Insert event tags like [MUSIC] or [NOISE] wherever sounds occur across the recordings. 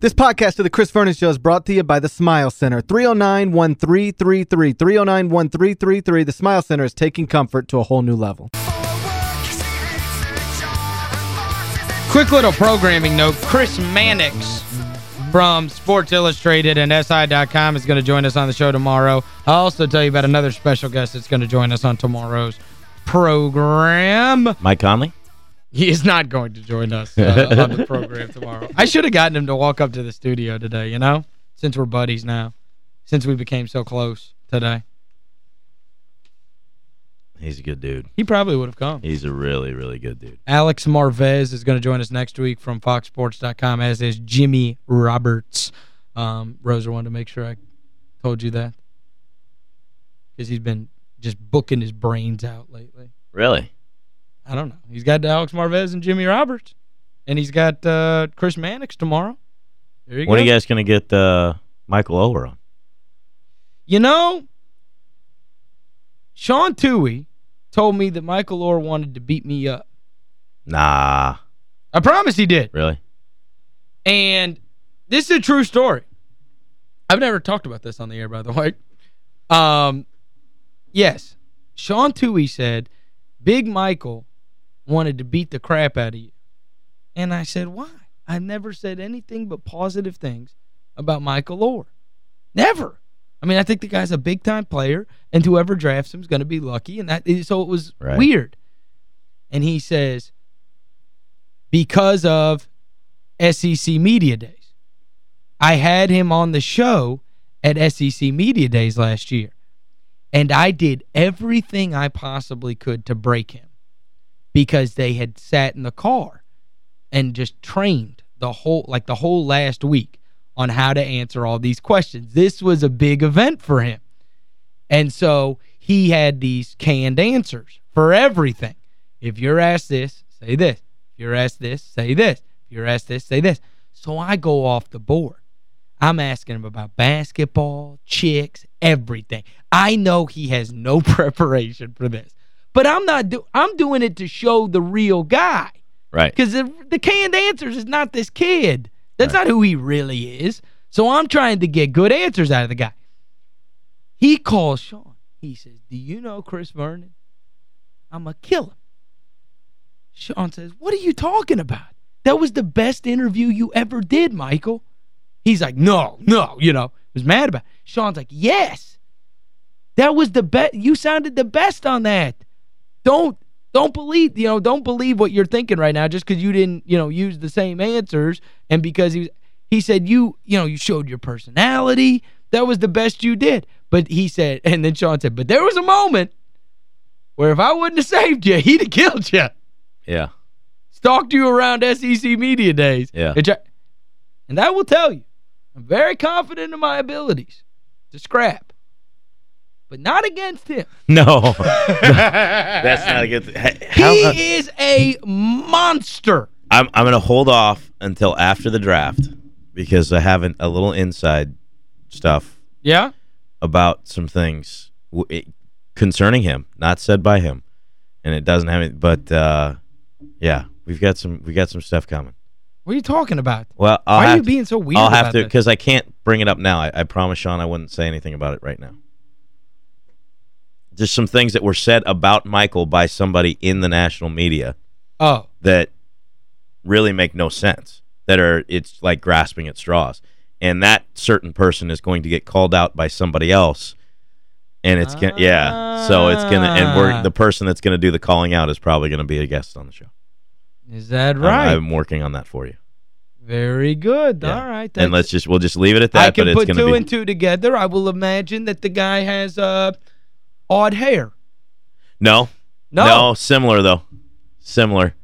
This podcast of the Chris Vernon Show is brought to you by the Smile Center. 309-1333. 309-1333. The Smile Center is taking comfort to a whole new level. Quick little programming note. Chris Mannix from Sports Illustrated and SI.com is going to join us on the show tomorrow. I'll also tell you about another special guest that's going to join us on tomorrow's program. Mike Conley? He is not going to join us uh, on the [LAUGHS] program tomorrow. I should have gotten him to walk up to the studio today, you know, since we're buddies now, since we became so close today. He's a good dude. He probably would have come. He's a really, really good dude. Alex Marvez is going to join us next week from FoxSports.com, as is Jimmy Roberts. Um, Roser wanted to make sure I told you that. Because he's been just booking his brains out lately. Really? I don't know. He's got Alex Marvez and Jimmy Roberts. And he's got uh, Chris Mannix tomorrow. There you when go. are you guys going to get uh, Michael Oher on? You know, Sean Tuohy told me that Michael Oher wanted to beat me up. Nah. I promise he did. Really? And this is a true story. I've never talked about this on the air, by the way. Um, yes, Sean Tuohy said Big Michael wanted to beat the crap out of you. And I said, why? I've never said anything but positive things about Michael Oher. Never. I mean, I think the guy's a big-time player, and whoever drafts him is going to be lucky. and that So it was right. weird. And he says, because of SEC Media Days. I had him on the show at SEC Media Days last year. And I did everything I possibly could to break him because they had sat in the car and just trained the whole like the whole last week on how to answer all these questions. This was a big event for him. And so he had these canned answers for everything. If you're asked this, say this. If you're asked this, say this. If you're asked this, say this. So I go off the board. I'm asking him about basketball, chicks, everything. I know he has no [LAUGHS] preparation for this. But I'm not do I'm doing it to show the real guy. Right. Because the, the canned answers is not this kid. That's right. not who he really is. So I'm trying to get good answers out of the guy. He calls Sean. He says, do you know Chris Vernon? I'm going to kill him. Sean says, what are you talking about? That was the best interview you ever did, Michael. He's like, no, no, you know, was mad about it. Sean's like, yes. That was the best. You sounded the best on that. Don't don't believe, you know, don't believe what you're thinking right now just because you didn't, you know, use the same answers and because he was, he said you, you know, you showed your personality. That was the best you did. But he said, [LAUGHS] and then Sean said, but there was a moment where if I wouldn't have saved you, [LAUGHS] he'd have killed you. Yeah. Stalked you around SEC Media Days. Yeah. And I will tell you, I'm very confident in my abilities to scrap. But not against him. [LAUGHS] No. [LAUGHS] That's not a good thing. How, he uh, is a monster. I'm, I'm going to hold off until after the draft because I have an, a little inside stuff Yeah? about some things w it, concerning him, not said by him. And it doesn't have it, but uh, yeah, we've got some we got some stuff coming. What are you talking about? Well, I'll Why are have you to- being so weird I'll have about to this? because I can't bring it up now. I, I promise Sean I wouldn't say anything about it right now. Just some things that were said about Michael by somebody in the national media Oh. that really make no sense. That are it's like grasping at straws. And that certain person is going to get called out by somebody else. And it's gonna yeah. So it's gonna and Ah. we're the person that's gonna do the calling out is probably gonna be a guest on the show. Is that I'm- right? I'm, working on that for you. Very good. Yeah. All right. and let's just we'll just leave it at that. I can but it's put two be and two together. I will imagine that the guy has uh, odd hair. no, No. no, similar though, similar.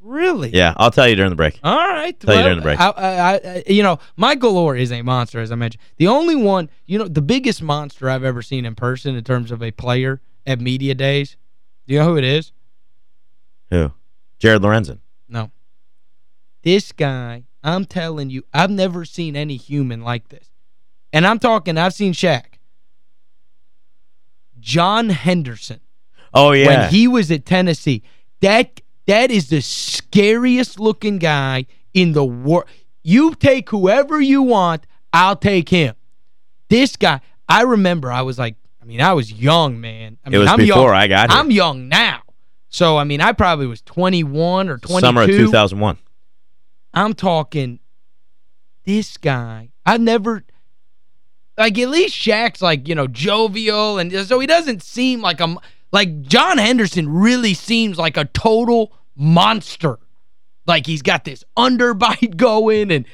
Really? Yeah, I'll tell you during the break. All right. Tell you during the break. I, I, I, you know, Michael Oher is a monster, as I mentioned. The only one, you know, the biggest monster I've ever seen in person in terms of a player at media days, do you know who it is? Who? Jared Lorenzen. No. This guy, I'm telling you, I've never seen any human like this. And I'm talking, I've seen Shaq. John Henderson. Oh yeah. when he was at Tennessee. That that is the scariest looking guy in the world. you take whoever you want, I'll take him. This guy, I remember I was like, I mean, I was young, man. I mean, it was I'm before young. I got here. I'm young now. So, I mean, I probably was 21 or 22. Summer of 2001. I'm talking this guy. I've never like at least Shaq's like, you know, jovial and so he doesn't seem like a like John Henderson really seems like a total monster. Like he's got this underbite [LAUGHS] going and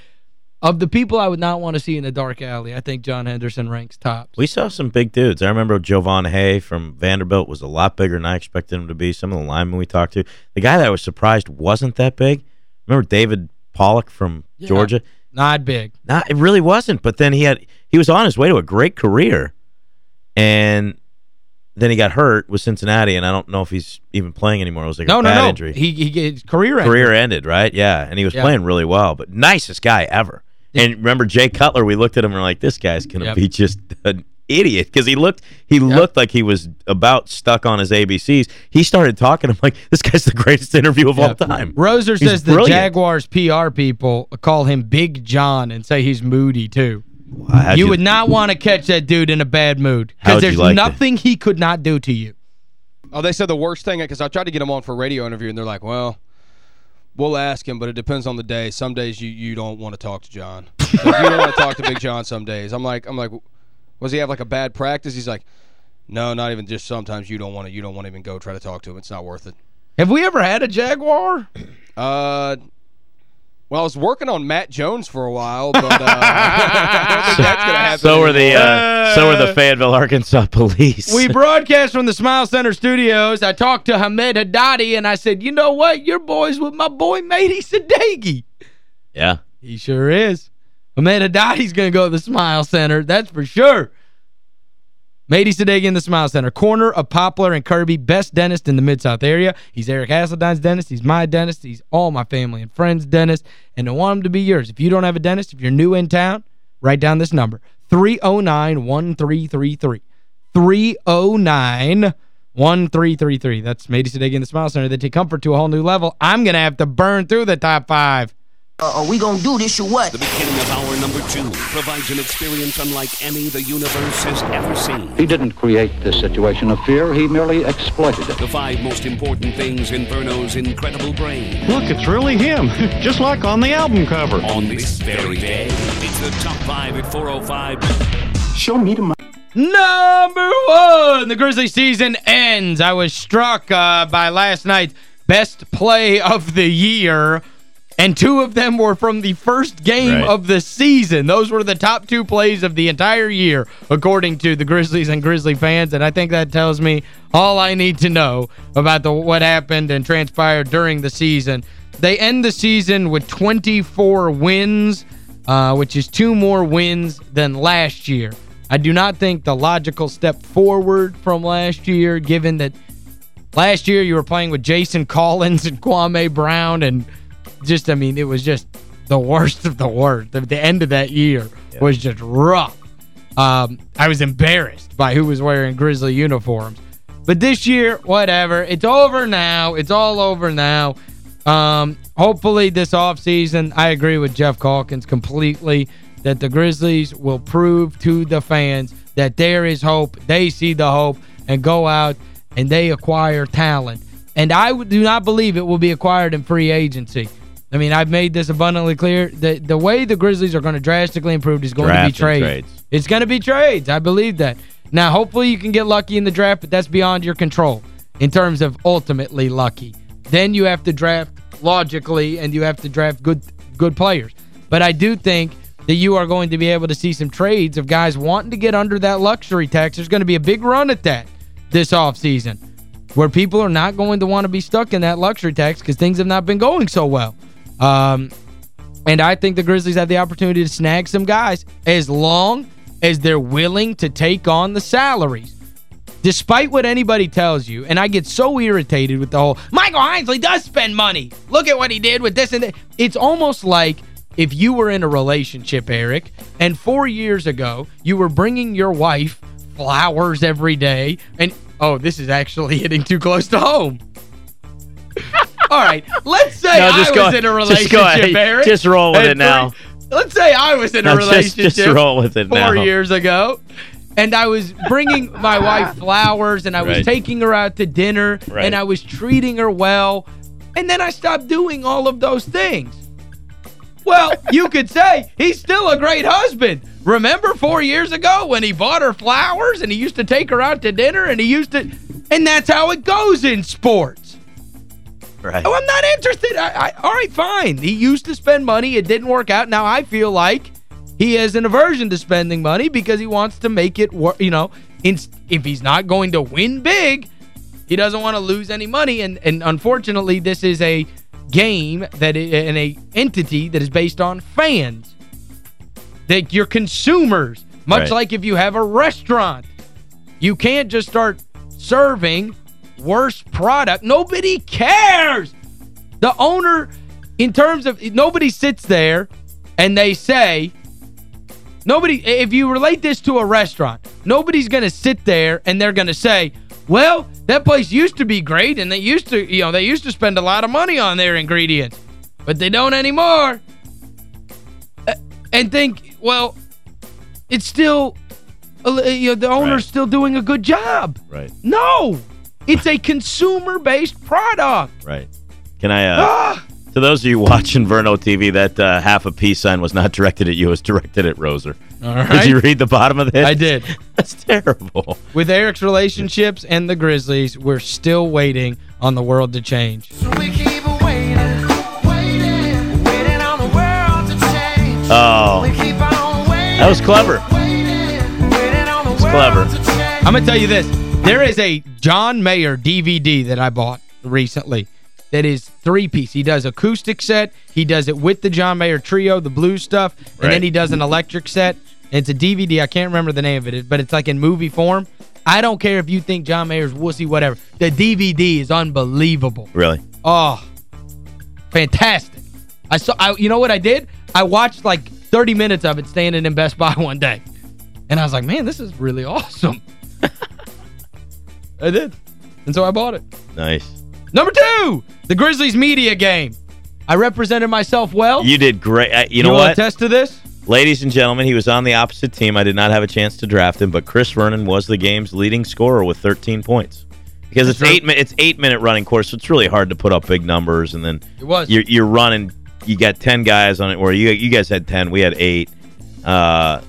of the people I would not want to see in the dark alley, I think John Henderson ranks top. We saw some big dudes. I remember Jovan Haye from Vanderbilt was a lot bigger than I expected him to be. Some of the linemen we talked to. The guy that I was surprised wasn't that big. Remember David Pollack from Yeah. Georgia? Not big. Not, it really wasn't. But then he had he was on his way to a great career, and then he got hurt with Cincinnati, and I don't know if he's even playing anymore. It was like No, a no, bad no. injury. He he his career ended. career ended, right? Yeah, and he was Yeah. playing really well, but nicest guy ever. And remember Jay Cutler? We looked at him and we're like, this guy's gonna Yep. be just an idiot because he looked he looked like he was about stuck on his ABCs. He started talking. I'm like, this guy's the greatest interview of all time. Roser He's says the. Jaguars PR people call him Big John and say he's moody too. How'd You, would not want to catch that dude in a bad mood because there's like it? nothing he could not do to you. Oh, they said the worst thing because I tried to get him on for a radio interview, and they're like, "Well, we'll ask him, but it depends on the day. Some days you you don't want to talk to John. [LAUGHS] So you don't want to talk to Big John some days." I'm like, I'm like, was he have like a bad practice? He's like, "No, not even just sometimes you don't want to you don't want to even go try to talk to him. It's not worth it." Have we ever had a Jaguar? Uh. Well, I was working on Matt Jones for a while, but uh, [LAUGHS] I don't think that's going to happen. So were the uh, so were the Fayetteville, Arkansas [LAUGHS] police. We broadcast from the Smile Center studios. I talked to Hamed Haddadi, and I said, you know what? Your boy's with my boy Matey Sadeghi. yeah. He sure is. Hamed Haddadi's going to go to the Smile Center. That's for sure. Matey Sadeghi in the Smile Center. Corner of Poplar and Kirby. Best dentist in the Mid-South area. He's Eric Hasseltine's dentist. He's my dentist. He's all my family and friends' dentist. And I want him to be yours. If you don't have a dentist, if you're new in town, write down this number. 309-1333. 309-1333. That's Matey Sadeghi in the Smile Center. They take comfort to a whole new level. I'm going to have to burn through the top five. Uh, are we gonna do this or what? The beginning of hour number two provides an experience unlike any the universe has ever seen. He didn't create this situation of fear, he merely exploited it. The five most important things in Verno's incredible brain. Look, it's really him, [LAUGHS] just like on the album cover. On this very day, it's the top five at 405. Show me the Number one, the Grizzly season ends. I was struck uh, by last night's best play of the year, and two of them were from the first game Right. of the season. Those were the top two plays of the entire year, according to the Grizzlies and Grizzly fans, and I think that tells me all I need to know about the what happened and transpired during the season. They end the season with 24 wins, uh, which is two more wins than last year. I do not think the logical step forward from last year, given that last year you were playing with Jason Collins and Kwame Brown, and just, I mean, it was just the worst of the worst. The, the end of that year was just rough. Um, I was embarrassed by who was wearing Grizzly uniforms. But this year, whatever. It's over now. It's all over now. Um, hopefully this offseason, I agree with Geoff Calkins completely that the Grizzlies will prove to the fans that there is hope. They see the hope and go out and they acquire talent. And I do not believe it will be acquired in free agency. I mean, I've made this abundantly clear. The, the way the Grizzlies are going to drastically improve is going Draft to be trades. trades. It's going to be trades. I believe that. Now, hopefully you can get lucky in the draft, but that's beyond your control in terms of ultimately lucky. Then you have to draft logically and you have to draft good good players. But I do think that you are going to be able to see some trades of guys wanting to get under that luxury tax. There's going to be a big run at that this offseason where people are not going to want to be stuck in that luxury tax because things have not been going so well. Um, and I think the Grizzlies have the opportunity to snag some guys as long as they're willing to take on the salaries. Despite what anybody tells you, and I get so irritated with the whole, Michael Heisley does spend money. Look at what he did with this and that. It's almost like if you were in a relationship, Eric, and four years ago, you were bringing your wife flowers every day, and, oh, this is actually [LAUGHS] hitting too close to home. [LAUGHS] All right, let's say No, I just was go- in a relationship, ahead. Eric. Just roll with it now. three- let's say I was in a No, just- relationship just roll with it four now. years ago, and I was bringing my wife [LAUGHS] flowers, and I was Right. taking her out to dinner, Right. and I was treating her well, and then I stopped doing all of those things. Well, you could say he's still a great husband. Remember four years ago when he bought her flowers and he used to take her out to dinner and he used to... And that's how it goes in sports. Right. Oh, I'm not interested. I, I, all right, fine. He used to spend money. It didn't work out. Now I feel like he has an aversion to spending money because he wants to make it work. You know, in, if he's not going to win big, he doesn't want to lose any money. And, and unfortunately, this is a game that and a entity that is based on fans. That you're consumers. Much Right. like if you have a restaurant. You can't just start serving worse product. Nobody cares. The owner, in terms of, nobody sits there and they say, nobody, if you relate this to a restaurant, nobody's going to sit there and they're going to say, well, that place used to be great and they used to, you know, they used to spend a lot of money on their ingredients, but they don't anymore. Uh, And think, well, it's still, uh, you know, the owner's Right. still doing a good job. Right. No! It's a consumer-based product. Right. Can I, uh, Ah! to those of you watching Verno TV, that uh, half a peace sign was not [LAUGHS] directed at you, it was directed at Roser. All Did you read the bottom of this? I did. [LAUGHS] That's terrible. With Eric's relationships and the Grizzlies, we're still waiting on the world to change. Oh. That was clever. It's clever. I'm going to tell you this. There is a John Mayer DVD that I bought recently that is three-piece. He does acoustic set. He does it with the John Mayer trio, the blues stuff, and Right. then he does an electric set. It's a DVD. I can't remember the name of it, but it's like in movie form. I don't care if you think John Mayer's wussy, whatever. The DVD is unbelievable. Really? Oh, fantastic. I saw I you know what I did? I watched like 30 minutes of it standing in Best Buy [LAUGHS] one day. And I was like, "Man, this is really awesome." I did. And so I bought it. Nice. Number 2, the Grizzlies media game. I represented myself well. You did great. Uh, you know wanna what? attest to this? Ladies and gentlemen, he was on the opposite team. I did not have a chance to draft him, but Chris Vernon was the game's leading scorer with 13 points. Because it's right. eight it's eight minute running course, so it's really hard to put up big numbers and then It was. you're you're running you got 10 guys on it where you you guys had 10, we had 8. Uh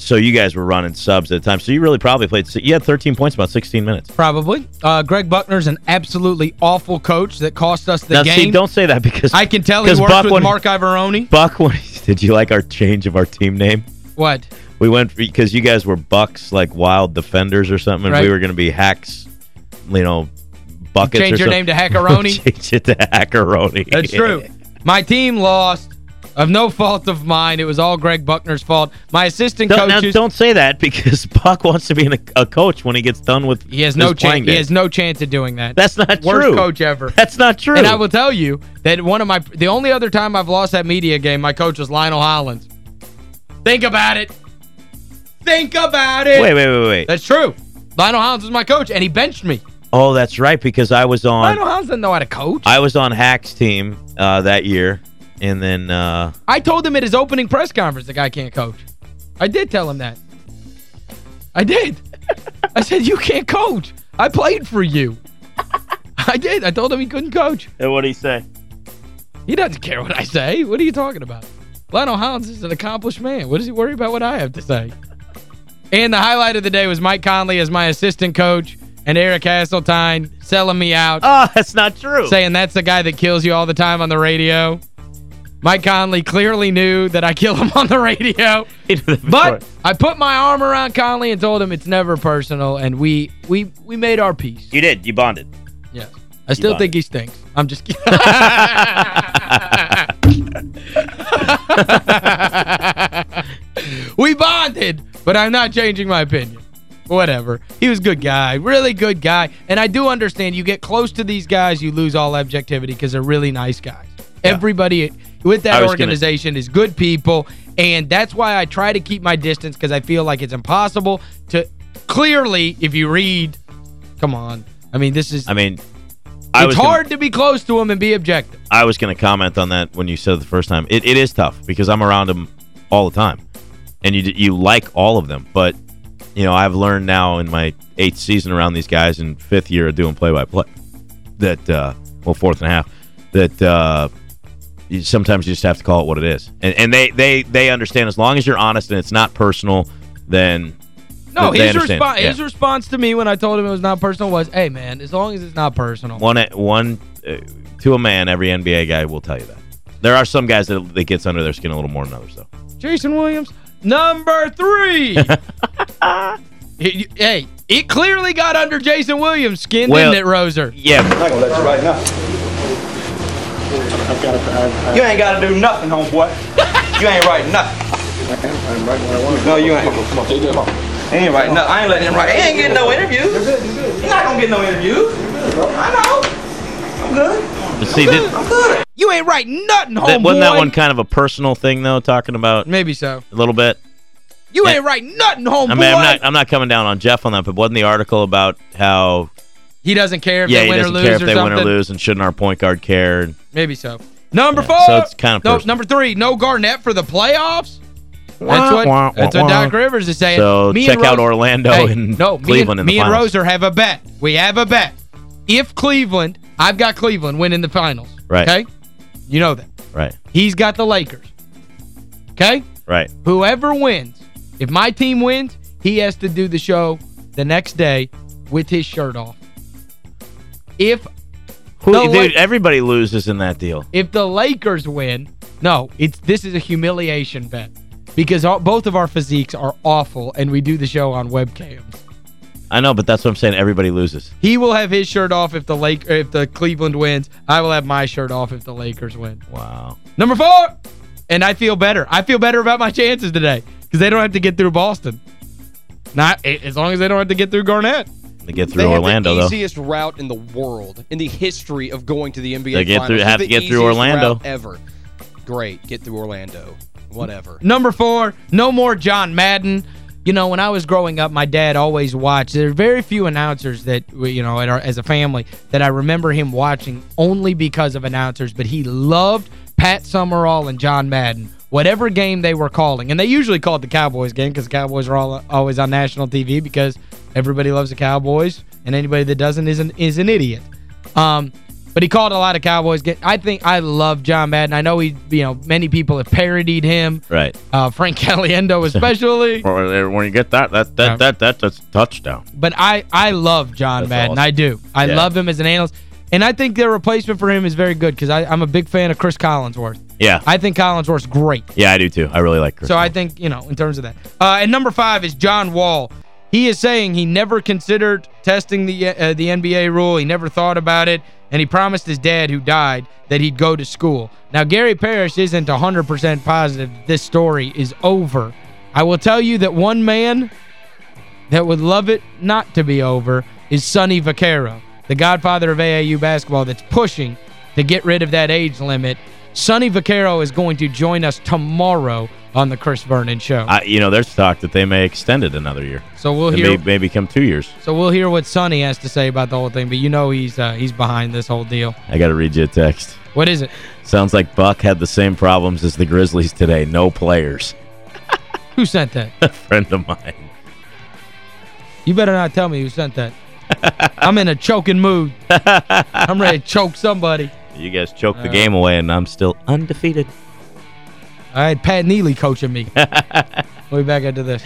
so you guys were running subs at the time. So you really probably played you had 13 points about 16 minutes. Probably. Uh, Greg Buckner's an absolutely awful coach that cost us the now game. see, don't say that because I can tell he worked Buck with when- Marc Iavaroni. Buck when [LAUGHS] did you like our change of our team name? What? We went because you guys were Bucks like wild defenders or something, and Right. we were going to be hacks, you know, buckets. Change or your something. name to [LAUGHS] Hackeroni. Change it to Hackeroni. That's true. My team lost of no fault of mine. It was all Greg Buckner's fault. My assistant Don't, now, coaches don't say that because [LAUGHS] Buck wants to be an, a coach when he gets done with he has no chance he has no chance of doing that. That's not Worst true. coach ever. That's not true. And I will tell you that one of my the only other time I've lost that media game, my coach was Lionel Hollins. Think about it. Think about it. wait, wait, wait, wait. That's true. Lionel Hollins was my coach, and he benched me. oh, that's right because I was on Lionel Hollins doesn't know how to coach. I was on Hack's team uh, that year, and then uh, I told him at his opening press conference the guy can't coach. I did tell him that. I did. [LAUGHS] I said, you can't coach. I played for you. I did. I told him he couldn't coach. And what did he say? He doesn't care what I say. What are you talking about? Lionel Hollins is an accomplished man. What does he worry about what I have to say? And the highlight of the day was Mike Conley as my assistant coach and Eric Hasseltine selling me out, Oh, that's not true. saying that's the guy that kills you all the time on the radio. Mike Conley clearly knew that I killed him [LAUGHS] on the radio. He did it But. I put my arm around Conley and told him it's never personal, and we we we made our peace. you did. You bonded. Yes. I still think he stinks. I'm just kidding. [LAUGHS] we bonded, but I'm not changing my opinion. Whatever. He was a good guy. Really good guy. And I do understand you get close to these guys, you lose all objectivity because they're really nice guys. Everybody with that was gonna- organization is good people, and that's why I try to keep my distance because I feel like it's impossible to... Clearly, if you read... Come on. I mean, this is... I mean, I it's was gonna- hard to be close to him and be objective. I was going to comment on that when you said it the first time. It, it is tough because I'm around them all the time, and you you like all of them. But you know, I've learned now in my eighth season around these guys and fifth year of doing play by play that uh, well fourth and a half that uh, you, sometimes you just have to call it what it is, and and they they they understand as long as you're honest and it's not personal, then No, they his, understand. response Yeah. his response to me when I told him it was not personal was, hey, man, as long as it's not personal. one one uh, to a man, every NBA guy will tell you that. There are some guys that that gets under their skin a little more than others, though. Jason Williams, number three. [LAUGHS] Hey, hey, it clearly got under Jason Williams' skin, Well- didn't it, Roser? Yeah, You ain't got to do nothing, homeboy. You ain't writing nothing. No, you ain't. He ain't writing nothing. I ain't letting him write. He ain't getting no interview. He not gonna get no interview. I know. I'm good. But see, did, I'm good. You ain't writing nothing, homeboy. that, wasn't that one kind of a personal thing though? Talking about Maybe so. a little bit. You ain't writing nothing, homeboy. I mean, I'm not I'm not coming down on Jeff on that, but wasn't the article about how he doesn't care if yeah they win or lose or something? Yeah, he doesn't lose care if they something. win or lose, and shouldn't our point guard care? And Maybe so. Number Yeah, four. so it's kind of no, number three, no Garnett for the playoffs. That's Wah, what wah, that's what Doc. Rivers is saying. So Me check and out Orlando Hey, and no, Cleveland and, in the me and finals. Roser have a bet. We have a bet. If Cleveland, I've got Cleveland winning the finals. Right. Okay? You know that. Right, He's got the Lakers. Okay? right. Whoever wins, if my team wins, he has to do the show the next day with his shirt off. If Who, dude, everybody loses in that deal. if the Lakers win, no, it's this is a humiliation bet because all, both of our physiques are awful and we do the show on webcams. I know, but that's what I'm saying. Everybody loses. He will have his shirt off if the Lake if the Cleveland wins. I will have my shirt off if the Lakers win. Wow. Number four, and I feel better. I feel better about my chances today because they don't have to get through Boston. Not as long as they don't have to get through Garnett. They get through They have Orlando the though. easiest route in the world, in the history of going to the NBA They get Finals. through- have the to get through Orlando. route ever. Great, get through Orlando. Whatever. Number four, no more John Madden. You know, when I was growing up, my dad always watched. There are very few announcers that, you know, at our, as a family, that I remember him watching only because of announcers, but he loved Pat Summerall and John Madden, whatever game they were calling. And they usually called the Cowboys game because the Cowboys are all, always on national TV because everybody loves the Cowboys, and anybody that doesn't is an, is an idiot. Um, but he called a lot of Cowboys. Get, I think I love John Madden. I know he, you know, many people have parodied him. Right. Uh, Frank [LAUGHS] Caliendo especially. [LAUGHS] Or when you get that, that that Yeah. that, that that's a touchdown. but I, I love John That's Madden. awesome. I do. I Yeah. love him as an analyst. And I think their replacement for him is very good because I'm a big fan of Cris Collinsworth. Yeah. I think Collinsworth's great. yeah, I do too. I really like Chris. So I think, you know, in terms of that. Uh, and number five is John Wall. He is saying he never considered testing the uh, the NBA rule. He never thought about it. And he promised his dad, who died, that he'd go to school. Now, Gary Parrish isn't 100% positive this story is over. I will tell you that one man that would love it not to be over is Sonny Vaccaro, the godfather of AAU basketball that's pushing to get rid of that age limit. Sonny Vaccaro is going to join us tomorrow on the Chris Vernon Show. I, you know, there's talk that they may extend it another year. so we'll It hear may, may become two years. so we'll hear what Sonny has to say about the whole thing, but you know he's uh, he's behind this whole deal. I got to read you a text. What is it? Sounds like Buck had the same problems as the Grizzlies today. No players. [LAUGHS] Who sent that? A friend of mine. You better not tell me who sent that. [LAUGHS] I'm in a choking mood. [LAUGHS] I'm ready to choke somebody. You guys choked the Uh, game away, and I'm still undefeated. I had Pat Neely coaching me. [LAUGHS] we'll be back into this.